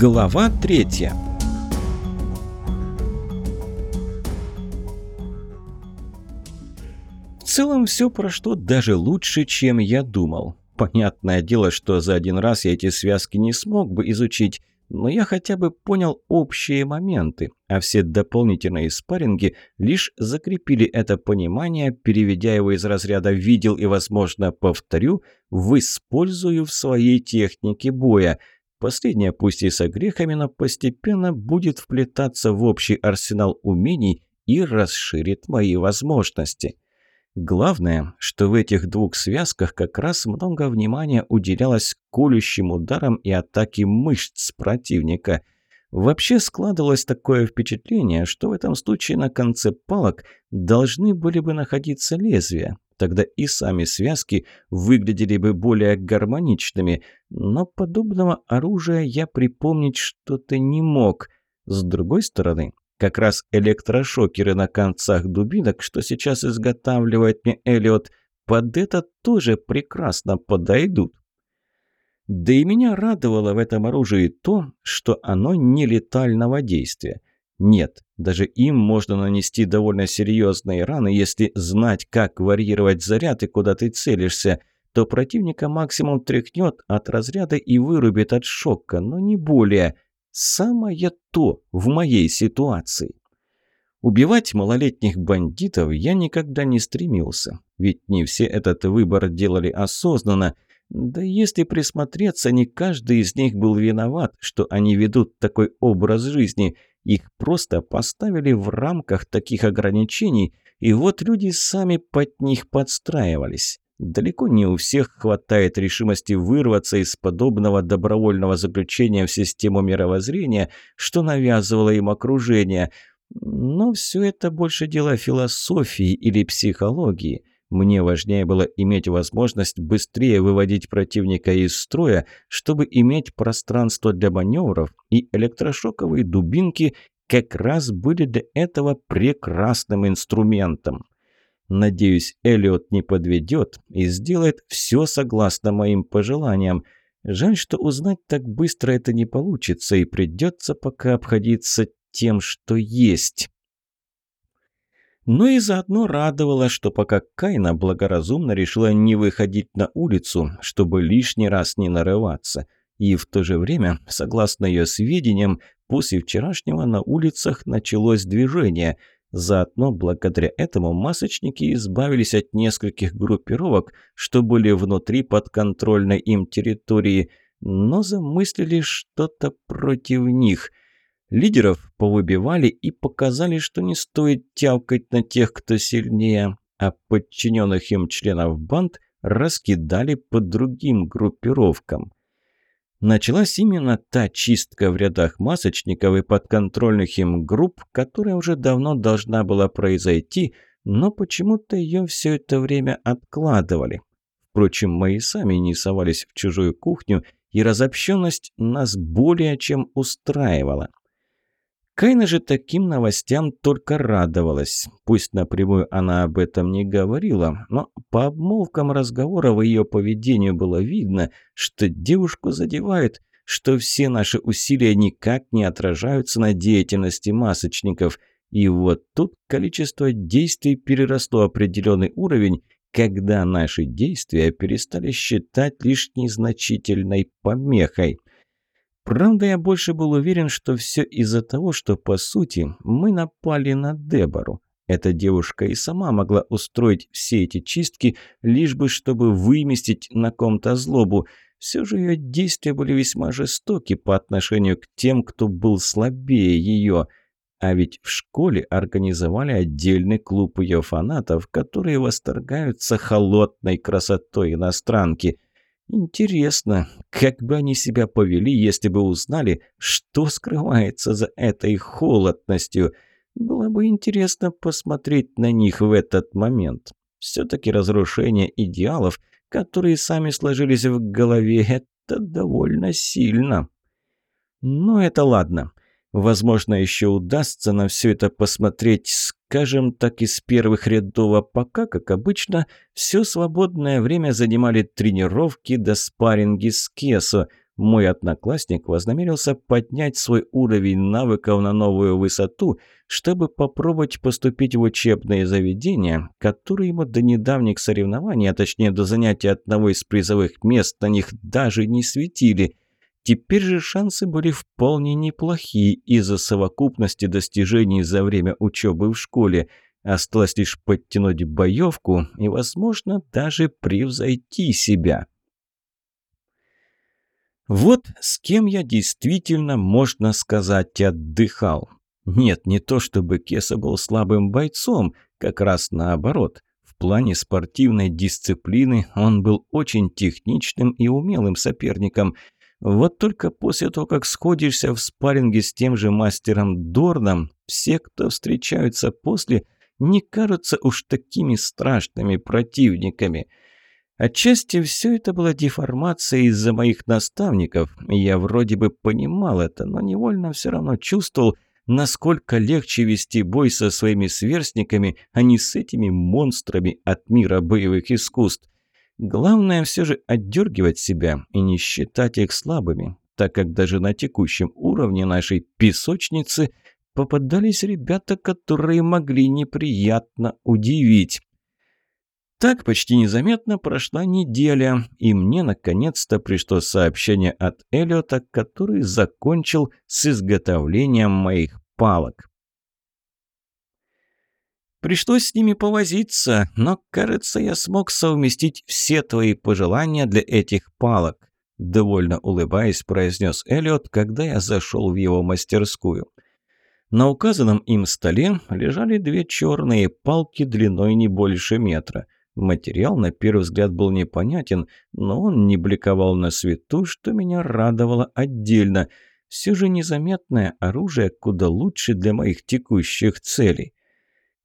Глава третья В целом все прошло даже лучше, чем я думал. Понятное дело, что за один раз я эти связки не смог бы изучить, но я хотя бы понял общие моменты, а все дополнительные спарринги лишь закрепили это понимание, переведя его из разряда «видел» и, возможно, повторю, в «использую в своей технике боя». Последняя, пусть и с огрехами, но постепенно будет вплетаться в общий арсенал умений и расширит мои возможности. Главное, что в этих двух связках как раз много внимания уделялось колющим ударам и атаке мышц противника. Вообще складывалось такое впечатление, что в этом случае на конце палок должны были бы находиться лезвия. Тогда и сами связки выглядели бы более гармоничными, но подобного оружия я припомнить что-то не мог. С другой стороны, как раз электрошокеры на концах дубинок, что сейчас изготавливает мне Эллиот, под это тоже прекрасно подойдут. Да и меня радовало в этом оружии то, что оно не летального действия. Нет, даже им можно нанести довольно серьезные раны, если знать, как варьировать заряд и куда ты целишься, то противника максимум тряхнет от разряда и вырубит от шока, но не более – Самое то в моей ситуации. Убивать малолетних бандитов я никогда не стремился, ведь не все этот выбор делали осознанно, да если присмотреться, не каждый из них был виноват, что они ведут такой образ жизни. Их просто поставили в рамках таких ограничений, и вот люди сами под них подстраивались. Далеко не у всех хватает решимости вырваться из подобного добровольного заключения в систему мировоззрения, что навязывало им окружение. Но все это больше дело философии или психологии. Мне важнее было иметь возможность быстрее выводить противника из строя, чтобы иметь пространство для маневров, и электрошоковые дубинки как раз были для этого прекрасным инструментом. Надеюсь, Эллиот не подведет и сделает все согласно моим пожеланиям. Жаль, что узнать так быстро это не получится, и придется пока обходиться тем, что есть. Но и заодно радовало, что пока Кайна благоразумно решила не выходить на улицу, чтобы лишний раз не нарываться. И в то же время, согласно ее сведениям, после вчерашнего на улицах началось движение – Заодно, благодаря этому, масочники избавились от нескольких группировок, что были внутри подконтрольной им территории, но замыслили что-то против них. Лидеров повыбивали и показали, что не стоит тявкать на тех, кто сильнее, а подчиненных им членов банд раскидали по другим группировкам. Началась именно та чистка в рядах масочников и подконтрольных им групп, которая уже давно должна была произойти, но почему-то ее все это время откладывали. Впрочем, мы и сами не совались в чужую кухню, и разобщенность нас более чем устраивала. Кайна же таким новостям только радовалась. Пусть напрямую она об этом не говорила, но по обмолвкам разговора в ее поведению было видно, что девушку задевает, что все наши усилия никак не отражаются на деятельности масочников. И вот тут количество действий переросло определенный уровень, когда наши действия перестали считать лишь незначительной помехой – Правда, я больше был уверен, что все из-за того, что, по сути, мы напали на Дебору. Эта девушка и сама могла устроить все эти чистки, лишь бы чтобы выместить на ком-то злобу. Все же ее действия были весьма жестоки по отношению к тем, кто был слабее ее. А ведь в школе организовали отдельный клуб ее фанатов, которые восторгаются холодной красотой иностранки – Интересно, как бы они себя повели, если бы узнали, что скрывается за этой холодностью. Было бы интересно посмотреть на них в этот момент. Все-таки разрушение идеалов, которые сами сложились в голове, это довольно сильно. Но это ладно. Возможно, еще удастся на все это посмотреть, скажем так, из первых рядов, а пока, как обычно, все свободное время занимали тренировки до спарринги с Кесо. Мой одноклассник вознамерился поднять свой уровень навыков на новую высоту, чтобы попробовать поступить в учебные заведения, которые ему до недавних соревнований, а точнее до занятия одного из призовых мест на них даже не светили. Теперь же шансы были вполне неплохие из-за совокупности достижений за время учебы в школе. Осталось лишь подтянуть боевку и, возможно, даже превзойти себя. Вот с кем я действительно, можно сказать, отдыхал. Нет, не то чтобы Кеса был слабым бойцом, как раз наоборот. В плане спортивной дисциплины он был очень техничным и умелым соперником. Вот только после того, как сходишься в спарринге с тем же мастером Дорном, все, кто встречаются после, не кажутся уж такими страшными противниками – Отчасти все это было деформацией из-за моих наставников. Я вроде бы понимал это, но невольно все равно чувствовал, насколько легче вести бой со своими сверстниками, а не с этими монстрами от мира боевых искусств. Главное все же отдергивать себя и не считать их слабыми, так как даже на текущем уровне нашей песочницы попадались ребята, которые могли неприятно удивить. Так почти незаметно прошла неделя, и мне наконец-то пришло сообщение от Эллиота, который закончил с изготовлением моих палок. Пришлось с ними повозиться, но, кажется, я смог совместить все твои пожелания для этих палок. Довольно улыбаясь, произнес Эллиот, когда я зашел в его мастерскую. На указанном им столе лежали две черные палки длиной не больше метра – Материал на первый взгляд был непонятен, но он не бликовал на свету, что меня радовало отдельно. Все же незаметное оружие куда лучше для моих текущих целей.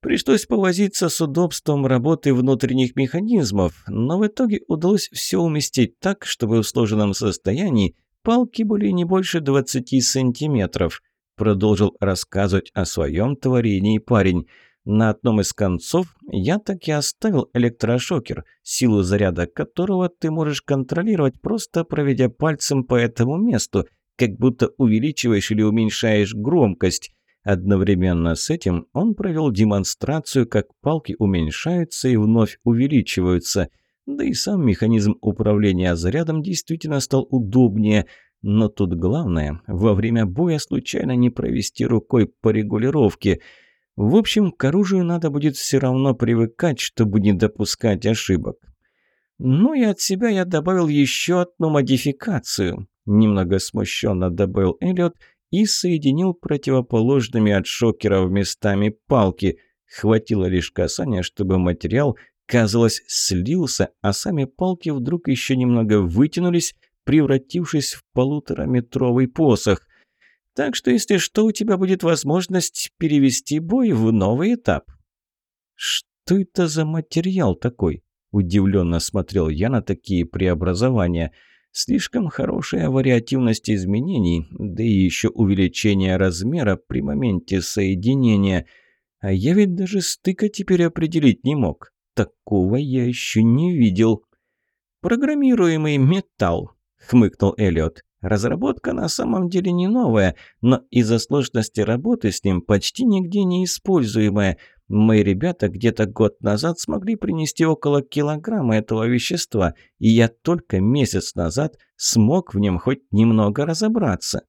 Пришлось повозиться с удобством работы внутренних механизмов, но в итоге удалось все уместить так, чтобы в сложенном состоянии палки были не больше 20 сантиметров. Продолжил рассказывать о своем творении парень – на одном из концов я так и оставил электрошокер, силу заряда которого ты можешь контролировать, просто проведя пальцем по этому месту, как будто увеличиваешь или уменьшаешь громкость. Одновременно с этим он провел демонстрацию, как палки уменьшаются и вновь увеличиваются. Да и сам механизм управления зарядом действительно стал удобнее. Но тут главное, во время боя случайно не провести рукой по регулировке – в общем, к оружию надо будет все равно привыкать, чтобы не допускать ошибок. Ну и от себя я добавил еще одну модификацию. Немного смущенно добавил Эллиот и соединил противоположными от шокеров местами палки. Хватило лишь касания, чтобы материал, казалось, слился, а сами палки вдруг еще немного вытянулись, превратившись в полутораметровый посох. Так что, если что, у тебя будет возможность перевести бой в новый этап». «Что это за материал такой?» – удивленно смотрел я на такие преобразования. Слишком хорошая вариативность изменений, да и еще увеличение размера при моменте соединения. А я ведь даже стыка теперь определить не мог. Такого я еще не видел. «Программируемый металл», – хмыкнул Эллиот. Разработка на самом деле не новая, но из-за сложности работы с ним почти нигде не используемая. Мои ребята где-то год назад смогли принести около килограмма этого вещества, и я только месяц назад смог в нем хоть немного разобраться.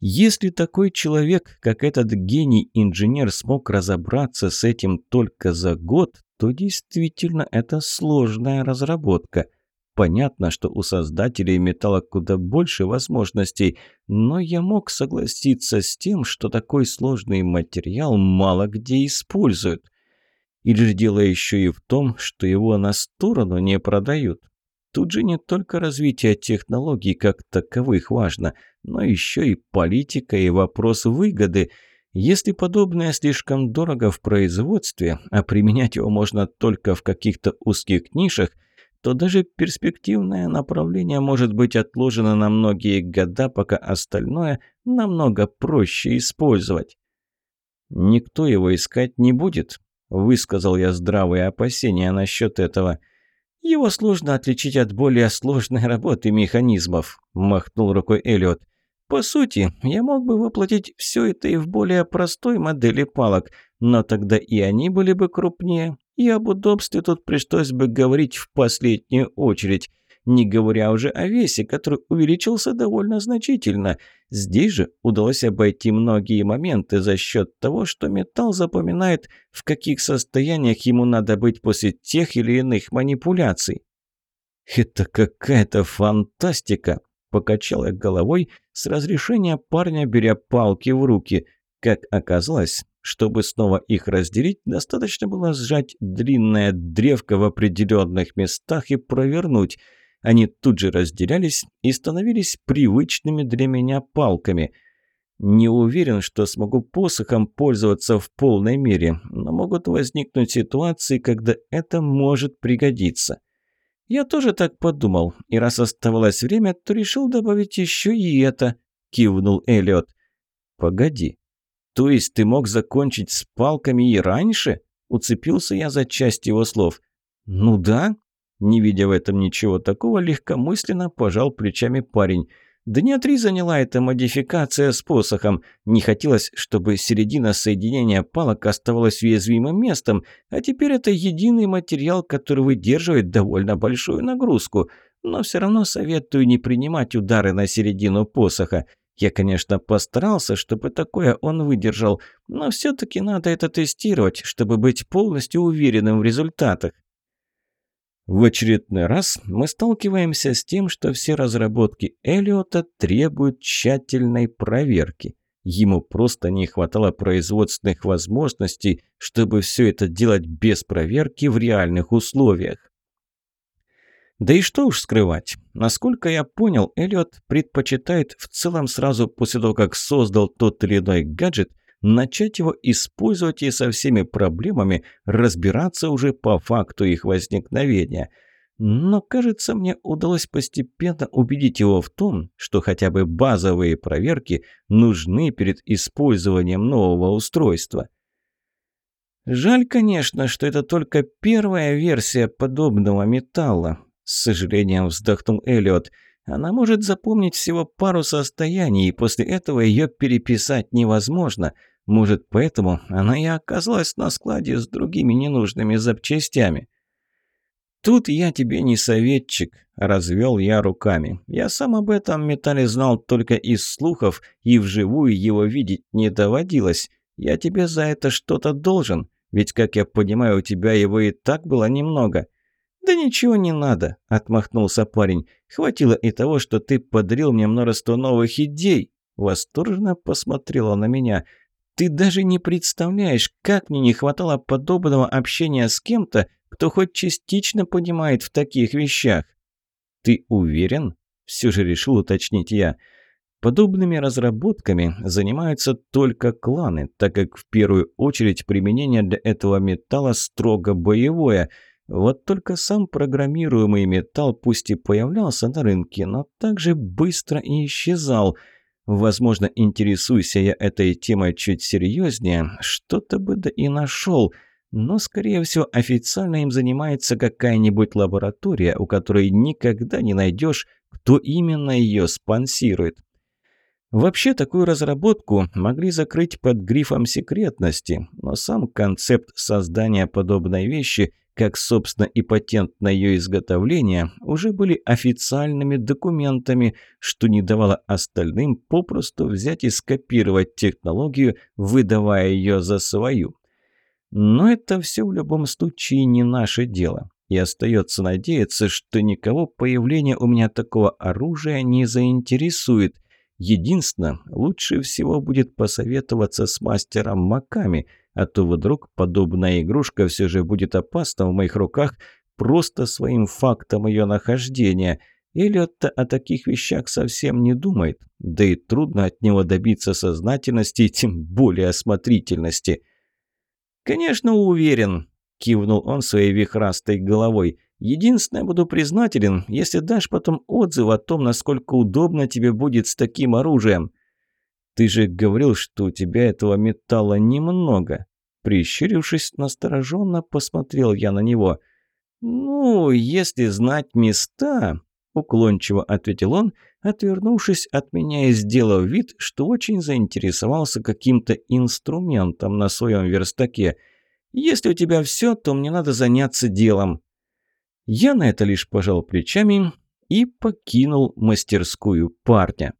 Если такой человек, как этот гений-инженер, смог разобраться с этим только за год, то действительно это сложная разработка – Понятно, что у создателей металла куда больше возможностей, но я мог согласиться с тем, что такой сложный материал мало где используют. Или же дело еще и в том, что его на сторону не продают. Тут же не только развитие технологий как таковых важно, но еще и политика и вопрос выгоды. Если подобное слишком дорого в производстве, а применять его можно только в каких-то узких нишах – то даже перспективное направление может быть отложено на многие года, пока остальное намного проще использовать. «Никто его искать не будет», – высказал я здравые опасения насчет этого. Его сложно отличить от более сложной работы механизмов», – махнул рукой Эллиот. «По сути, я мог бы воплотить все это и в более простой модели палок, но тогда и они были бы крупнее, и об удобстве тут пришлось бы говорить в последнюю очередь не говоря уже о весе, который увеличился довольно значительно. Здесь же удалось обойти многие моменты за счет того, что металл запоминает, в каких состояниях ему надо быть после тех или иных манипуляций. «Это какая-то фантастика!» – покачал я головой с разрешения парня, беря палки в руки. Как оказалось, чтобы снова их разделить, достаточно было сжать длинное древко в определенных местах и провернуть – они тут же разделялись и становились привычными для меня палками. Не уверен, что смогу посохом пользоваться в полной мере, но могут возникнуть ситуации, когда это может пригодиться. Я тоже так подумал, и раз оставалось время, то решил добавить еще и это, кивнул Эллиот. Погоди, то есть ты мог закончить с палками и раньше? Уцепился я за часть его слов. Ну да, не видя в этом ничего такого, легкомысленно пожал плечами парень. Дня три заняла эта модификация с посохом. Не хотелось, чтобы середина соединения палок оставалась уязвимым местом, а теперь это единый материал, который выдерживает довольно большую нагрузку. Но все равно советую не принимать удары на середину посоха. Я, конечно, постарался, чтобы такое он выдержал, но все-таки надо это тестировать, чтобы быть полностью уверенным в результатах. В очередной раз мы сталкиваемся с тем, что все разработки Эллиота требуют тщательной проверки. Ему просто не хватало производственных возможностей, чтобы все это делать без проверки в реальных условиях. Да и что уж скрывать. Насколько я понял, Эллиот предпочитает в целом сразу после того, как создал тот или иной гаджет – начать его использовать и со всеми проблемами разбираться уже по факту их возникновения. Но, кажется, мне удалось постепенно убедить его в том, что хотя бы базовые проверки нужны перед использованием нового устройства. Жаль, конечно, что это только первая версия подобного металла. С сожалением вздохнул Эллиот. Она может запомнить всего пару состояний, и после этого ее переписать невозможно – может, поэтому она и оказалась на складе с другими ненужными запчастями. «Тут я тебе не советчик», – развел я руками. «Я сам об этом металле знал только из слухов, и вживую его видеть не доводилось. Я тебе за это что-то должен, ведь, как я понимаю, у тебя его и так было немного». «Да ничего не надо», – отмахнулся парень. «Хватило и того, что ты подарил мне множество новых идей». Восторженно посмотрела на меня – ты даже не представляешь, как мне не хватало подобного общения с кем-то, кто хоть частично понимает в таких вещах. Ты уверен? Все же решил уточнить я. Подобными разработками занимаются только кланы, так как в первую очередь применение для этого металла строго боевое. Вот только сам программируемый металл пусть и появлялся на рынке, но также быстро и исчезал – Возможно, интересуйся я этой темой чуть серьезнее, что-то бы да и нашел. Но, скорее всего, официально им занимается какая-нибудь лаборатория, у которой никогда не найдешь, кто именно ее спонсирует. Вообще, такую разработку могли закрыть под грифом секретности, но сам концепт создания подобной вещи – как, собственно, и патент на ее изготовление, уже были официальными документами, что не давало остальным попросту взять и скопировать технологию, выдавая ее за свою. Но это все в любом случае не наше дело. И остается надеяться, что никого появление у меня такого оружия не заинтересует. Единственное, лучше всего будет посоветоваться с мастером Маками – а то вдруг подобная игрушка все же будет опасна в моих руках просто своим фактом ее нахождения. Эллиот-то о таких вещах совсем не думает, да и трудно от него добиться сознательности и тем более осмотрительности. «Конечно, уверен», – кивнул он своей вихрастой головой. «Единственное, буду признателен, если дашь потом отзыв о том, насколько удобно тебе будет с таким оружием». «Ты же говорил, что у тебя этого металла немного». Прищурившись, настороженно посмотрел я на него. «Ну, если знать места...» – уклончиво ответил он, отвернувшись от меня и сделав вид, что очень заинтересовался каким-то инструментом на своем верстаке. «Если у тебя все, то мне надо заняться делом». Я на это лишь пожал плечами и покинул мастерскую парня.